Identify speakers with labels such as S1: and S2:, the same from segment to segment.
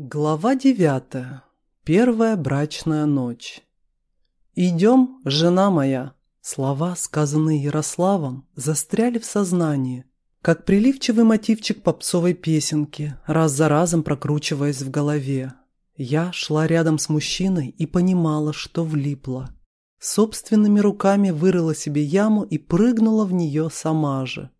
S1: Глава девятая. Первая брачная ночь. «Идем, жена моя!» Слова, сказанные Ярославом, застряли в сознании, как приливчивый мотивчик попсовой песенки, раз за разом прокручиваясь в голове. Я шла рядом с мужчиной и понимала, что влипла. Собственными руками вырыла себе яму и прыгнула в нее сама же.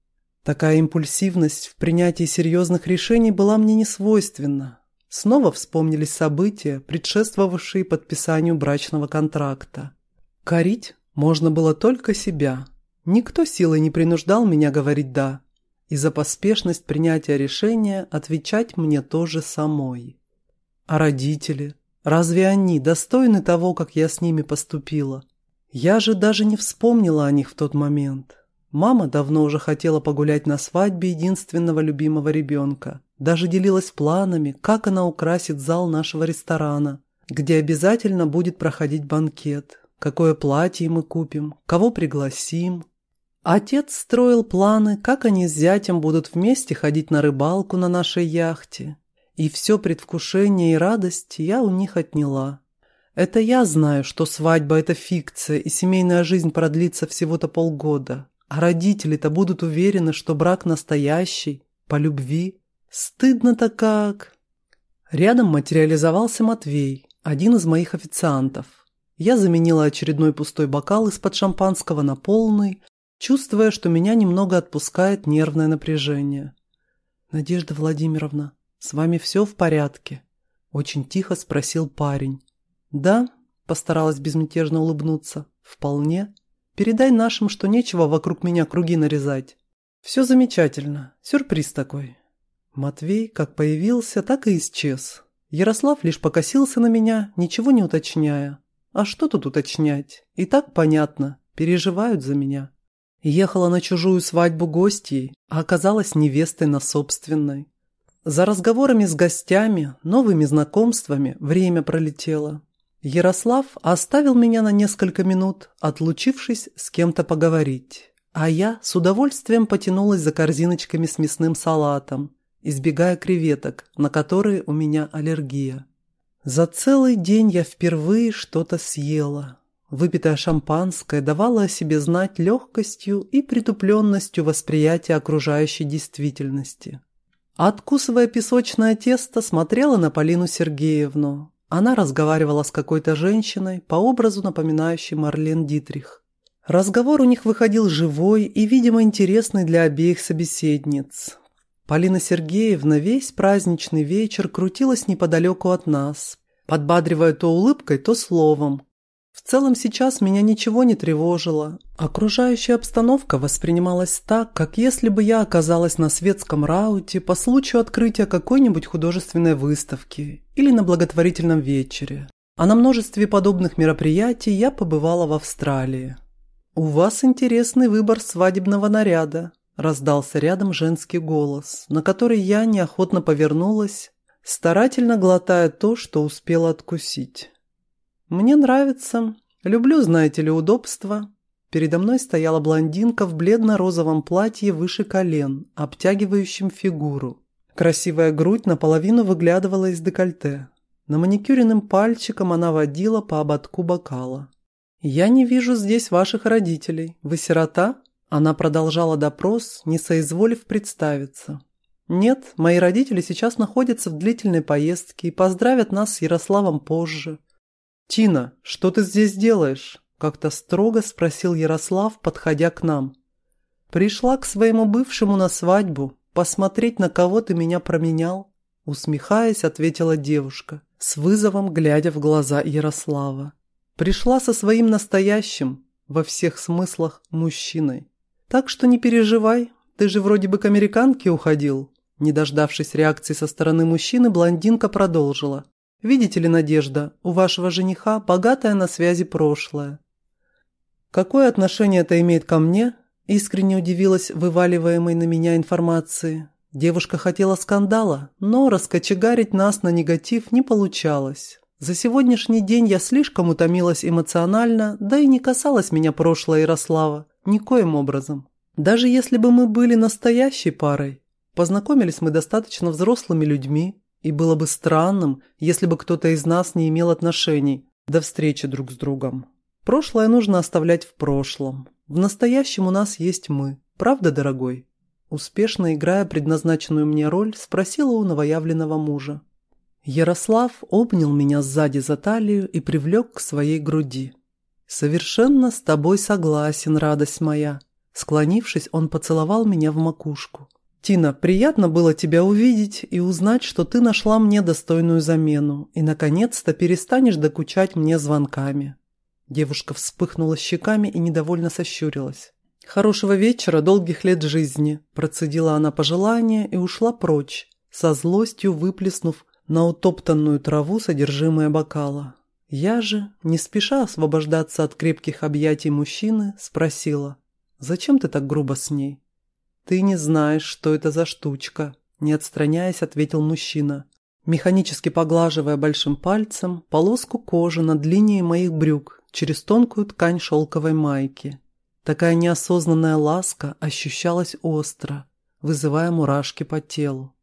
S1: Такая импульсивность в принятии серьезных решений была мне не свойственна, Снова вспомнились события, предшествовавшие подписанию брачного контракта. Корить можно было только себя. Никто силой не принуждал меня говорить «да», и за поспешность принятия решения отвечать мне тоже самой. А родители? Разве они достойны того, как я с ними поступила? Я же даже не вспомнила о них в тот момент. Мама давно уже хотела погулять на свадьбе единственного любимого ребенка. Даже делилась планами, как она украсит зал нашего ресторана, где обязательно будет проходить банкет, какое платье мы купим, кого пригласим. Отец строил планы, как они с зятем будут вместе ходить на рыбалку на нашей яхте. И все предвкушение и радость я у них отняла. Это я знаю, что свадьба – это фикция, и семейная жизнь продлится всего-то полгода. А родители-то будут уверены, что брак настоящий, по любви. Стыдно-то как. Рядом материализовался Матвей, один из моих официантов. Я заменила очередной пустой бокал из-под шампанского на полный, чувствуя, что меня немного отпускает нервное напряжение. «Надежда Владимировна, с вами все в порядке?» Очень тихо спросил парень. «Да», – постаралась безмятежно улыбнуться. «Вполне. Передай нашим, что нечего вокруг меня круги нарезать. Все замечательно. Сюрприз такой. Матвей как появился, так и исчез. Ярослав лишь покосился на меня, ничего не уточняя. А что тут уточнять? И так понятно, переживают за меня. Ехала на чужую свадьбу гостьей, а оказалась невестой на собственной. За разговорами с гостями, новыми знакомствами время пролетело. Ярослав оставил меня на несколько минут, отлучившись с кем-то поговорить. А я с удовольствием потянулась за корзиночками с мясным салатом, избегая креветок, на которые у меня аллергия. За целый день я впервые что-то съела. Выпитое шампанское давало о себе знать легкостью и притупленностью восприятия окружающей действительности. Откусывая песочное тесто, смотрела на Полину Сергеевну. Она разговаривала с какой-то женщиной, по образу напоминающей Марлен Дитрих. Разговор у них выходил живой и, видимо, интересный для обеих собеседниц. Полина Сергеевна весь праздничный вечер крутилась неподалеку от нас, подбадривая то улыбкой, то словом. В целом сейчас меня ничего не тревожило. Окружающая обстановка воспринималась так, как если бы я оказалась на светском рауте по случаю открытия какой-нибудь художественной выставки или на благотворительном вечере. А на множестве подобных мероприятий я побывала в Австралии. «У вас интересный выбор свадебного наряда», Раздался рядом женский голос, на который я неохотно повернулась, старательно глотая то, что успела откусить. «Мне нравится. Люблю, знаете ли, удобство». Передо мной стояла блондинка в бледно-розовом платье выше колен, обтягивающем фигуру. Красивая грудь наполовину выглядывала из декольте. На маникюренным пальчиком она водила по ободку бокала. «Я не вижу здесь ваших родителей. Вы сирота?» Она продолжала допрос, не соизволив представиться. «Нет, мои родители сейчас находятся в длительной поездке и поздравят нас с Ярославом позже». «Тина, что ты здесь делаешь?» – как-то строго спросил Ярослав, подходя к нам. «Пришла к своему бывшему на свадьбу, посмотреть, на кого ты меня променял», – усмехаясь, ответила девушка, с вызовом глядя в глаза Ярослава. «Пришла со своим настоящим, во всех смыслах, мужчиной». Так что не переживай, ты же вроде бы к американке уходил». Не дождавшись реакции со стороны мужчины, блондинка продолжила. «Видите ли, Надежда, у вашего жениха богатое на связи прошлое». «Какое отношение это имеет ко мне?» Искренне удивилась вываливаемой на меня информации. Девушка хотела скандала, но раскочегарить нас на негатив не получалось. За сегодняшний день я слишком утомилась эмоционально, да и не касалось меня прошлое Ярослава. Никоим образом. Даже если бы мы были настоящей парой, познакомились мы достаточно взрослыми людьми, И было бы странным, если бы кто-то из нас не имел отношений до встречи друг с другом. Прошлое нужно оставлять в прошлом. В настоящем у нас есть мы. Правда, дорогой?» Успешно играя предназначенную мне роль, спросила у новоявленного мужа. Ярослав обнял меня сзади за талию и привлек к своей груди. «Совершенно с тобой согласен, радость моя». Склонившись, он поцеловал меня в макушку. «Тина, приятно было тебя увидеть и узнать, что ты нашла мне достойную замену и, наконец-то, перестанешь докучать мне звонками». Девушка вспыхнула щеками и недовольно сощурилась. «Хорошего вечера, долгих лет жизни», – процедила она пожелание и ушла прочь, со злостью выплеснув на утоптанную траву содержимое бокала. Я же, не спеша освобождаться от крепких объятий мужчины, спросила, «Зачем ты так грубо с ней?» «Ты не знаешь, что это за штучка», – не отстраняясь, ответил мужчина, механически поглаживая большим пальцем полоску кожи над линией моих брюк через тонкую ткань шелковой майки. Такая неосознанная ласка ощущалась остро, вызывая мурашки по телу.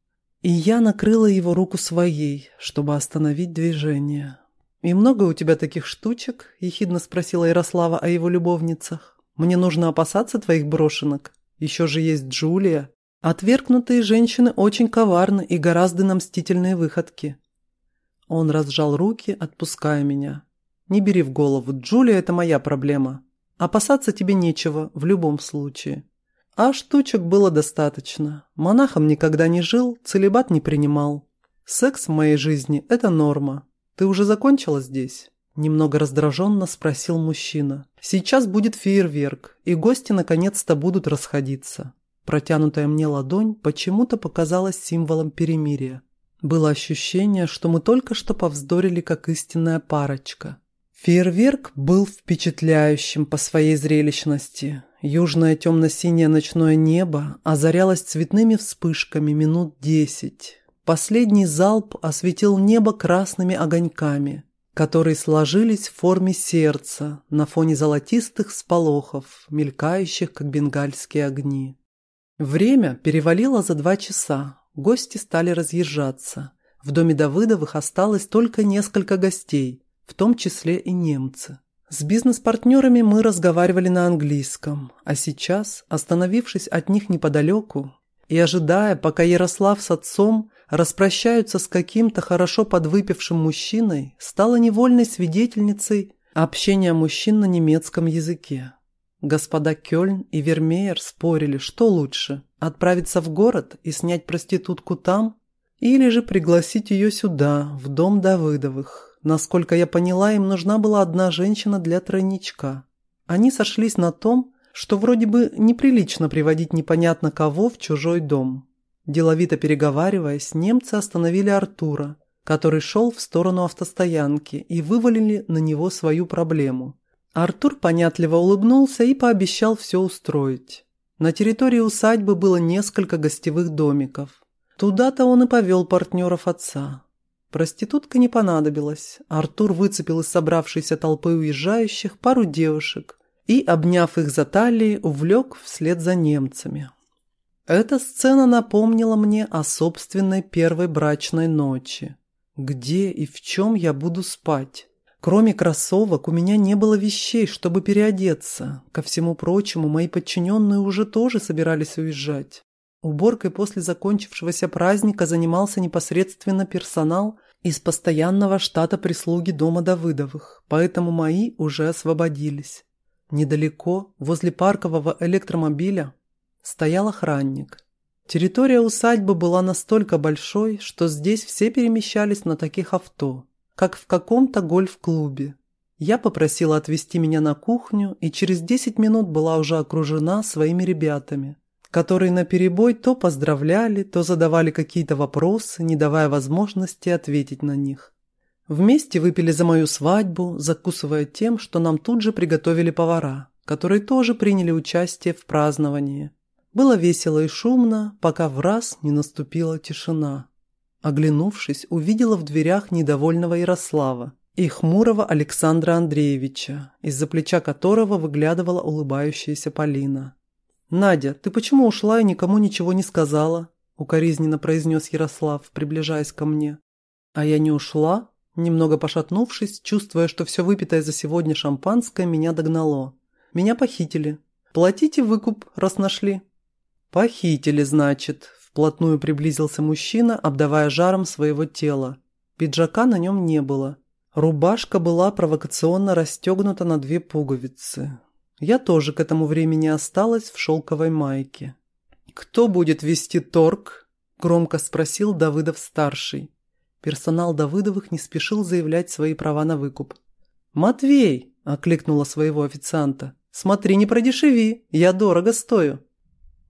S1: И я накрыла его руку своей, чтобы остановить движение. «И много у тебя таких штучек?» – ехидно спросила Ярослава о его любовницах. «Мне нужно опасаться твоих брошенок. Еще же есть Джулия. Отвергнутые женщины очень коварны и гораздо на мстительные выходки». Он разжал руки, отпуская меня. «Не бери в голову, Джулия – это моя проблема. Опасаться тебе нечего в любом случае. А штучек было достаточно. Монахом никогда не жил, целебат не принимал. Секс в моей жизни – это норма. Ты уже закончила здесь?» Немного раздраженно спросил мужчина. «Сейчас будет фейерверк, и гости наконец-то будут расходиться». Протянутая мне ладонь почему-то показалась символом перемирия. Было ощущение, что мы только что повздорили как истинная парочка. Фейерверк был впечатляющим по своей зрелищности. Южное темно-синее ночное небо озарялось цветными вспышками минут десять. Последний залп осветил небо красными огоньками, которые сложились в форме сердца на фоне золотистых сполохов, мелькающих, как бенгальские огни. Время перевалило за два часа, гости стали разъезжаться. В доме Давыдовых осталось только несколько гостей – в том числе и немцы. С бизнес-партнерами мы разговаривали на английском, а сейчас, остановившись от них неподалеку и ожидая, пока Ярослав с отцом распрощаются с каким-то хорошо подвыпившим мужчиной, стала невольной свидетельницей общения мужчин на немецком языке. Господа Кёльн и Вермеер спорили, что лучше – отправиться в город и снять проститутку там, или же пригласить ее сюда, в дом Давыдовых, Насколько я поняла, им нужна была одна женщина для тройничка. Они сошлись на том, что вроде бы неприлично приводить непонятно кого в чужой дом. Деловито переговариваясь, немцы остановили Артура, который шел в сторону автостоянки, и вывалили на него свою проблему. Артур понятливо улыбнулся и пообещал все устроить. На территории усадьбы было несколько гостевых домиков. Туда-то он и повел партнеров отца. Проститутка не понадобилась. Артур выцепил из собравшейся толпы уезжающих пару девушек и, обняв их за талии, увлек вслед за немцами. Эта сцена напомнила мне о собственной первой брачной ночи. Где и в чем я буду спать? Кроме кроссовок у меня не было вещей, чтобы переодеться. Ко всему прочему, мои подчиненные уже тоже собирались уезжать. Уборкой после закончившегося праздника занимался непосредственно персонал из постоянного штата прислуги дома Давыдовых, поэтому мои уже освободились. Недалеко, возле паркового электромобиля, стоял охранник. Территория усадьбы была настолько большой, что здесь все перемещались на таких авто, как в каком-то гольф-клубе. Я попросила отвезти меня на кухню и через 10 минут была уже окружена своими ребятами – которые наперебой то поздравляли, то задавали какие-то вопросы, не давая возможности ответить на них. Вместе выпили за мою свадьбу, закусывая тем, что нам тут же приготовили повара, которые тоже приняли участие в праздновании. Было весело и шумно, пока в раз не наступила тишина. Оглянувшись, увидела в дверях недовольного Ярослава и хмурого Александра Андреевича, из-за плеча которого выглядывала улыбающаяся Полина. «Надя, ты почему ушла и никому ничего не сказала?» – укоризненно произнес Ярослав, приближаясь ко мне. А я не ушла, немного пошатнувшись, чувствуя, что все выпитое за сегодня шампанское меня догнало. Меня похитили. Платите выкуп, раз нашли. Похитили, значит. Вплотную приблизился мужчина, обдавая жаром своего тела. Пиджака на нем не было. Рубашка была провокационно расстегнута на две пуговицы. Я тоже к этому времени осталась в шелковой майке. «Кто будет вести торг?» – громко спросил Давыдов-старший. Персонал Давыдовых не спешил заявлять свои права на выкуп. «Матвей!» – окликнула своего официанта. «Смотри, не продешеви, я дорого стою».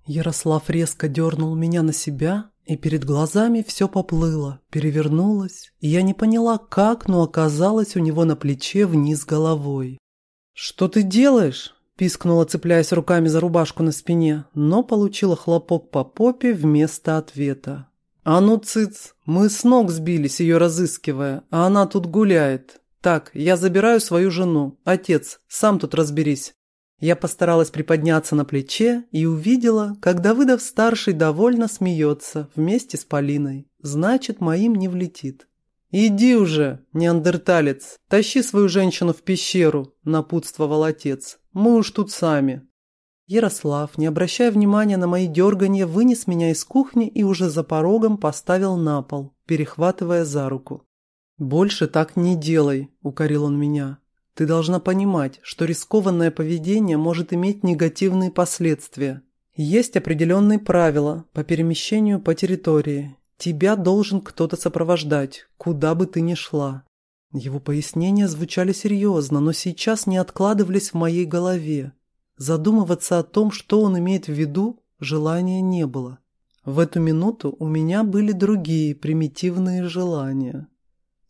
S1: Ярослав резко дернул меня на себя, и перед глазами все поплыло, перевернулось, и я не поняла, как, но оказалось у него на плече вниз головой. «Что ты делаешь?» Пискнула, цепляясь руками за рубашку на спине, но получила хлопок по попе вместо ответа. «А ну, цыц, мы с ног сбились, ее разыскивая, а она тут гуляет. Так, я забираю свою жену. Отец, сам тут разберись». Я постаралась приподняться на плече и увидела, как Давыдов-старший довольно смеется вместе с Полиной. Значит, моим не влетит. «Иди уже, неандерталец, тащи свою женщину в пещеру», – напутствовал отец. «Мы уж тут сами». Ярослав, не обращая внимания на мои дергания, вынес меня из кухни и уже за порогом поставил на пол, перехватывая за руку. «Больше так не делай», – укорил он меня. «Ты должна понимать, что рискованное поведение может иметь негативные последствия. Есть определенные правила по перемещению по территории, Тебя должен кто-то сопровождать, куда бы ты ни шла. Его пояснения звучали серьезно, но сейчас не откладывались в моей голове. Задумываться о том, что он имеет в виду, желания не было. В эту минуту у меня были другие примитивные желания.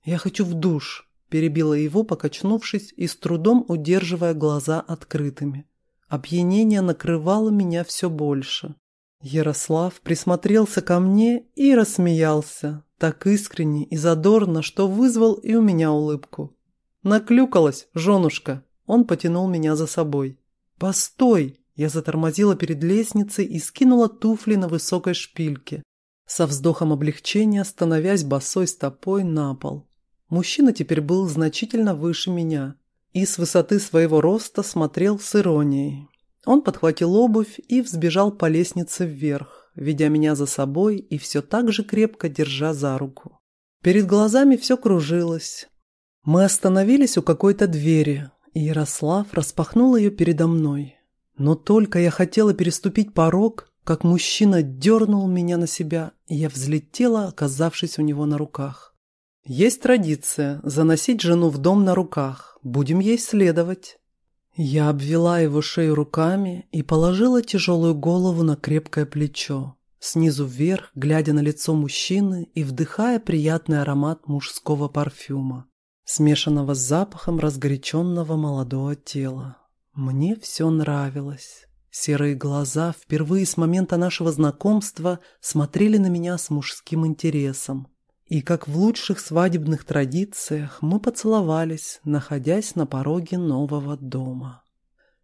S1: «Я хочу в душ», – перебила его, покачнувшись и с трудом удерживая глаза открытыми. Опьянение накрывало меня все больше. Ярослав присмотрелся ко мне и рассмеялся, так искренне и задорно, что вызвал и у меня улыбку. «Наклюкалась, женушка!» Он потянул меня за собой. «Постой!» Я затормозила перед лестницей и скинула туфли на высокой шпильке, со вздохом облегчения становясь босой стопой на пол. Мужчина теперь был значительно выше меня и с высоты своего роста смотрел с иронией. Он подхватил обувь и взбежал по лестнице вверх, ведя меня за собой и все так же крепко держа за руку. Перед глазами все кружилось. Мы остановились у какой-то двери, и Ярослав распахнул ее передо мной. Но только я хотела переступить порог, как мужчина дернул меня на себя, и я взлетела, оказавшись у него на руках. Есть традиция заносить жену в дом на руках, будем ей следовать. Я обвела его шею руками и положила тяжелую голову на крепкое плечо, снизу вверх, глядя на лицо мужчины и вдыхая приятный аромат мужского парфюма, смешанного с запахом разгоряченного молодого тела. Мне все нравилось. Серые глаза впервые с момента нашего знакомства смотрели на меня с мужским интересом. И как в лучших свадебных традициях мы поцеловались, находясь на пороге нового дома.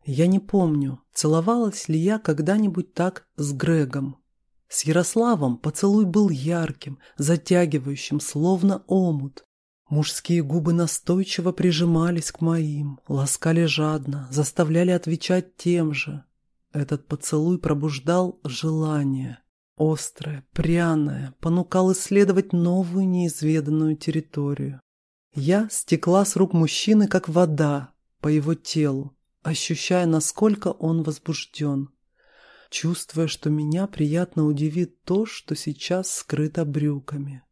S1: Я не помню, целовалась ли я когда-нибудь так с Грегом. С Ярославом поцелуй был ярким, затягивающим, словно омут. Мужские губы настойчиво прижимались к моим, ласкали жадно, заставляли отвечать тем же. Этот поцелуй пробуждал желание, острое, пряное, понукал исследовать новую неизведанную территорию. Я стекла с рук мужчины, как вода, по его телу, ощущая, насколько он возбужден, чувствуя, что меня приятно удивит то, что сейчас скрыто брюками.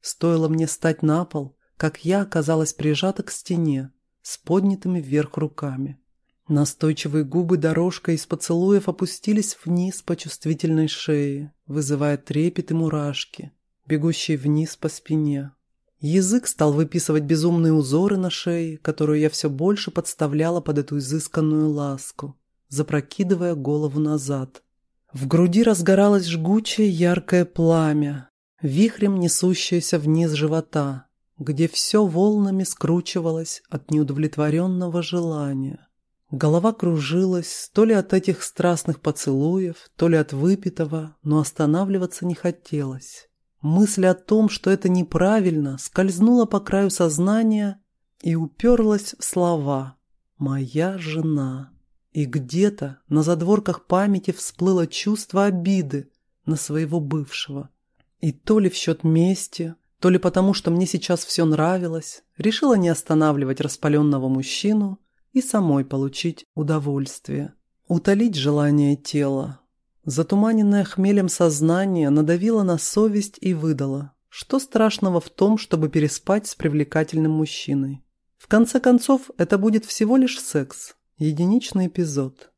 S1: Стоило мне стать на пол, как я оказалась прижата к стене с поднятыми вверх руками. Настойчивые губы дорожкой из поцелуев опустились вниз по чувствительной шее, вызывая трепет и мурашки, бегущие вниз по спине. Язык стал выписывать безумные узоры на шее, которую я все больше подставляла под эту изысканную ласку, запрокидывая голову назад. В груди разгоралось жгучее яркое пламя, вихрем несущееся вниз живота, где все волнами скручивалось от неудовлетворенного желания. Голова кружилась то ли от этих страстных поцелуев, то ли от выпитого, но останавливаться не хотелось. Мысль о том, что это неправильно, скользнула по краю сознания и уперлась в слова «Моя жена». И где-то на задворках памяти всплыло чувство обиды на своего бывшего. И то ли в счет мести, то ли потому, что мне сейчас все нравилось, решила не останавливать распаленного мужчину и самой получить удовольствие. Утолить желание тела. Затуманенное хмелем сознание надавило на совесть и выдало. Что страшного в том, чтобы переспать с привлекательным мужчиной? В конце концов, это будет всего лишь секс. Единичный эпизод.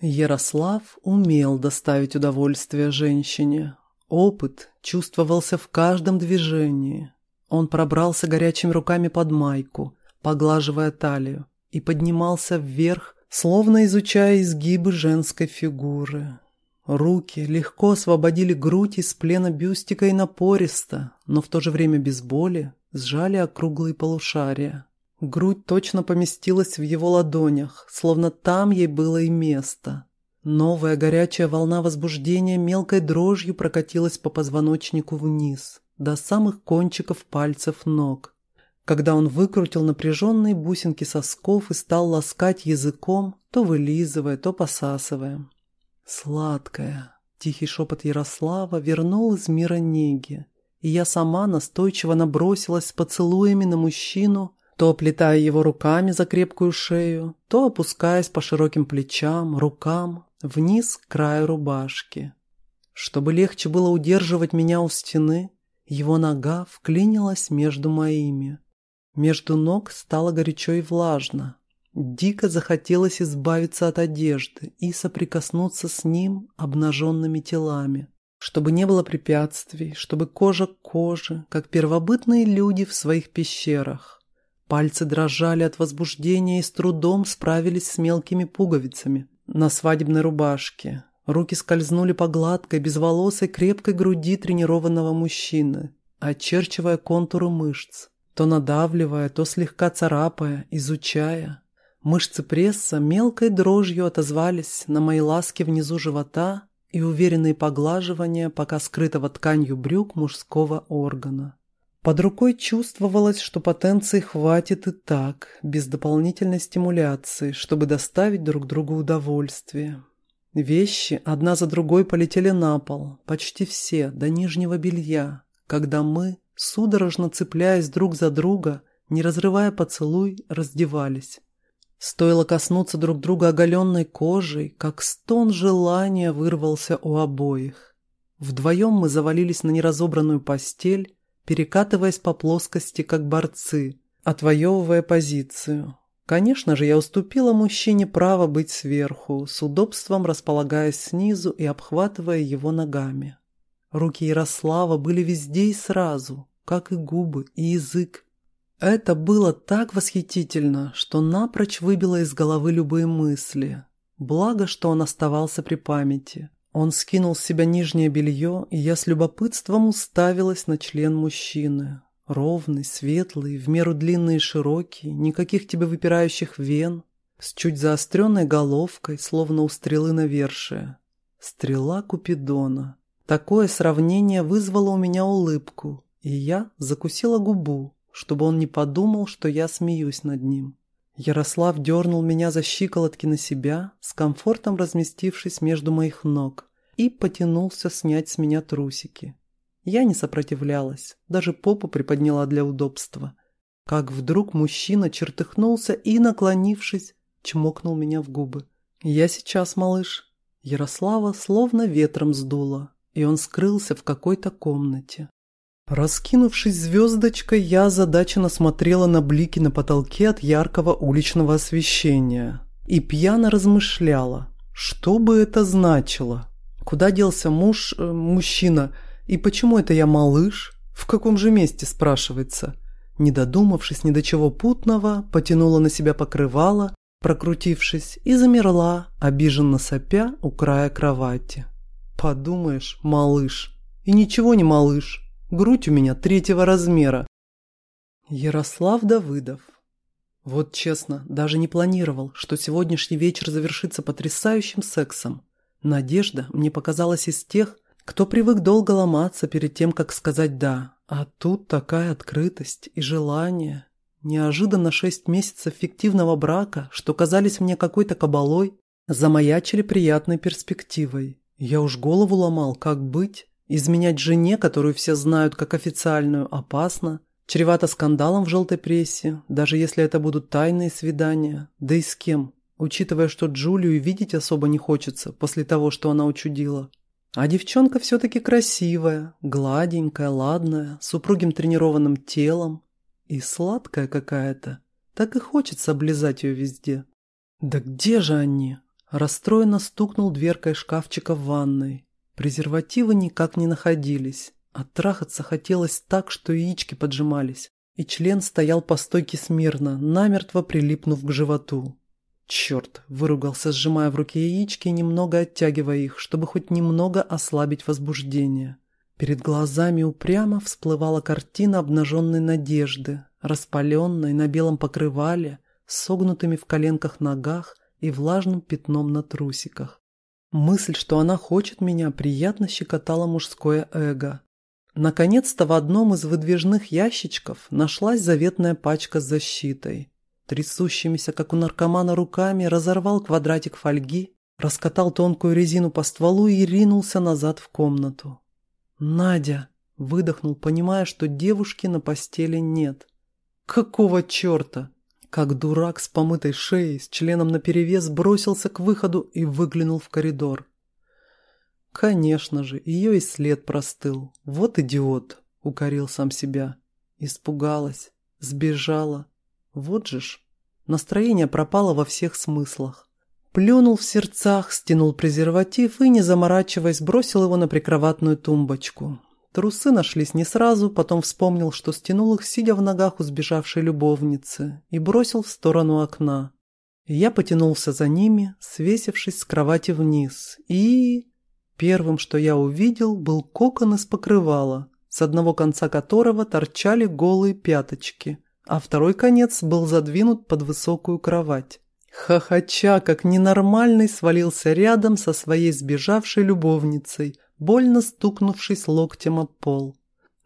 S1: Ярослав умел доставить удовольствие женщине. Опыт чувствовался в каждом движении. Он пробрался горячими руками под майку, поглаживая талию и поднимался вверх, словно изучая изгибы женской фигуры. Руки легко освободили грудь из плена бюстика и напористо, но в то же время без боли, сжали округлые полушария. Грудь точно поместилась в его ладонях, словно там ей было и место. Новая горячая волна возбуждения мелкой дрожью прокатилась по позвоночнику вниз, до самых кончиков пальцев ног когда он выкрутил напряженные бусинки сосков и стал ласкать языком, то вылизывая, то посасывая. «Сладкая!» – тихий шепот Ярослава вернул из мира неги, и я сама настойчиво набросилась с поцелуями на мужчину, то оплетая его руками за крепкую шею, то опускаясь по широким плечам, рукам, вниз к краю рубашки. Чтобы легче было удерживать меня у стены, его нога вклинилась между моими – между ног стало горячо и влажно. Дико захотелось избавиться от одежды и соприкоснуться с ним обнаженными телами, чтобы не было препятствий, чтобы кожа к коже, как первобытные люди в своих пещерах. Пальцы дрожали от возбуждения и с трудом справились с мелкими пуговицами на свадебной рубашке. Руки скользнули по гладкой, безволосой, крепкой груди тренированного мужчины, очерчивая контуры мышц то надавливая, то слегка царапая, изучая. Мышцы пресса мелкой дрожью отозвались на мои ласки внизу живота и уверенные поглаживания пока скрытого тканью брюк мужского органа. Под рукой чувствовалось, что потенции хватит и так, без дополнительной стимуляции, чтобы доставить друг другу удовольствие. Вещи одна за другой полетели на пол, почти все, до нижнего белья, когда мы, судорожно цепляясь друг за друга, не разрывая поцелуй, раздевались. Стоило коснуться друг друга оголенной кожей, как стон желания вырвался у обоих. Вдвоем мы завалились на неразобранную постель, перекатываясь по плоскости, как борцы, отвоевывая позицию. Конечно же, я уступила мужчине право быть сверху, с удобством располагаясь снизу и обхватывая его ногами. Руки Ярослава были везде и сразу, как и губы, и язык. Это было так восхитительно, что напрочь выбило из головы любые мысли. Благо, что он оставался при памяти. Он скинул с себя нижнее белье, и я с любопытством уставилась на член мужчины. Ровный, светлый, в меру длинный и широкий, никаких тебе выпирающих вен, с чуть заостренной головкой, словно у стрелы навершия. Стрела Купидона. Такое сравнение вызвало у меня улыбку, и я закусила губу, чтобы он не подумал, что я смеюсь над ним. Ярослав дернул меня за щиколотки на себя, с комфортом разместившись между моих ног, и потянулся снять с меня трусики. Я не сопротивлялась, даже попу приподняла для удобства. Как вдруг мужчина чертыхнулся и, наклонившись, чмокнул меня в губы. «Я сейчас, малыш». Ярослава словно ветром сдуло, и он скрылся в какой-то комнате. Раскинувшись звездочкой, я озадаченно смотрела на блики на потолке от яркого уличного освещения и пьяно размышляла, что бы это значило. Куда делся муж, э, мужчина, и почему это я малыш? В каком же месте, спрашивается? Не додумавшись ни до чего путного, потянула на себя покрывало, прокрутившись, и замерла, обиженно сопя у края кровати. Подумаешь, малыш. И ничего не малыш. Грудь у меня третьего размера. Ярослав Давыдов. Вот честно, даже не планировал, что сегодняшний вечер завершится потрясающим сексом. Надежда мне показалась из тех, кто привык долго ломаться перед тем, как сказать «да». А тут такая открытость и желание. Неожиданно шесть месяцев фиктивного брака, что казались мне какой-то кабалой, замаячили приятной перспективой. Я уж голову ломал, как быть. Изменять жене, которую все знают как официальную, опасно. Чревато скандалом в желтой прессе, даже если это будут тайные свидания. Да и с кем, учитывая, что Джулию видеть особо не хочется после того, что она учудила. А девчонка все-таки красивая, гладенькая, ладная, с упругим тренированным телом. И сладкая какая-то. Так и хочется облизать ее везде. Да где же они? Расстроенно стукнул дверкой шкафчика в ванной. Презервативы никак не находились. А трахаться хотелось так, что яички поджимались. И член стоял по стойке смирно, намертво прилипнув к животу. «Черт!» – выругался, сжимая в руке яички и немного оттягивая их, чтобы хоть немного ослабить возбуждение. Перед глазами упрямо всплывала картина обнаженной надежды, распаленной на белом покрывале, согнутыми в коленках ногах и влажным пятном на трусиках. Мысль, что она хочет меня, приятно щекотала мужское эго. Наконец-то в одном из выдвижных ящичков нашлась заветная пачка с защитой. Трясущимися, как у наркомана, руками разорвал квадратик фольги, раскатал тонкую резину по стволу и ринулся назад в комнату. «Надя!» – выдохнул, понимая, что девушки на постели нет. «Какого черта?» Как дурак с помытой шеей, с членом наперевес, бросился к выходу и выглянул в коридор. Конечно же, ее и след простыл. Вот идиот, укорил сам себя. Испугалась, сбежала. Вот же ж. Настроение пропало во всех смыслах. Плюнул в сердцах, стянул презерватив и, не заморачиваясь, бросил его на прикроватную тумбочку. Трусы нашлись не сразу, потом вспомнил, что стянул их, сидя в ногах у сбежавшей любовницы, и бросил в сторону окна. Я потянулся за ними, свесившись с кровати вниз, и... Первым, что я увидел, был кокон из покрывала, с одного конца которого торчали голые пяточки, а второй конец был задвинут под высокую кровать. Хохоча, как ненормальный, свалился рядом со своей сбежавшей любовницей, больно стукнувшись локтем об пол.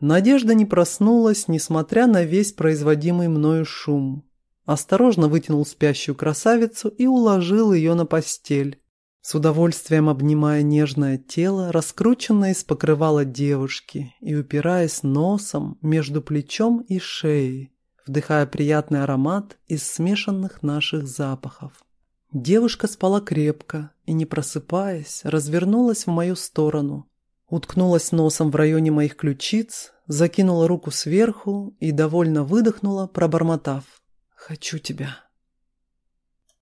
S1: Надежда не проснулась, несмотря на весь производимый мною шум. Осторожно вытянул спящую красавицу и уложил ее на постель. С удовольствием обнимая нежное тело, раскрученное из покрывала девушки и упираясь носом между плечом и шеей вдыхая приятный аромат из смешанных наших запахов. Девушка спала крепко и, не просыпаясь, развернулась в мою сторону, уткнулась носом в районе моих ключиц, закинула руку сверху и довольно выдохнула, пробормотав «Хочу тебя».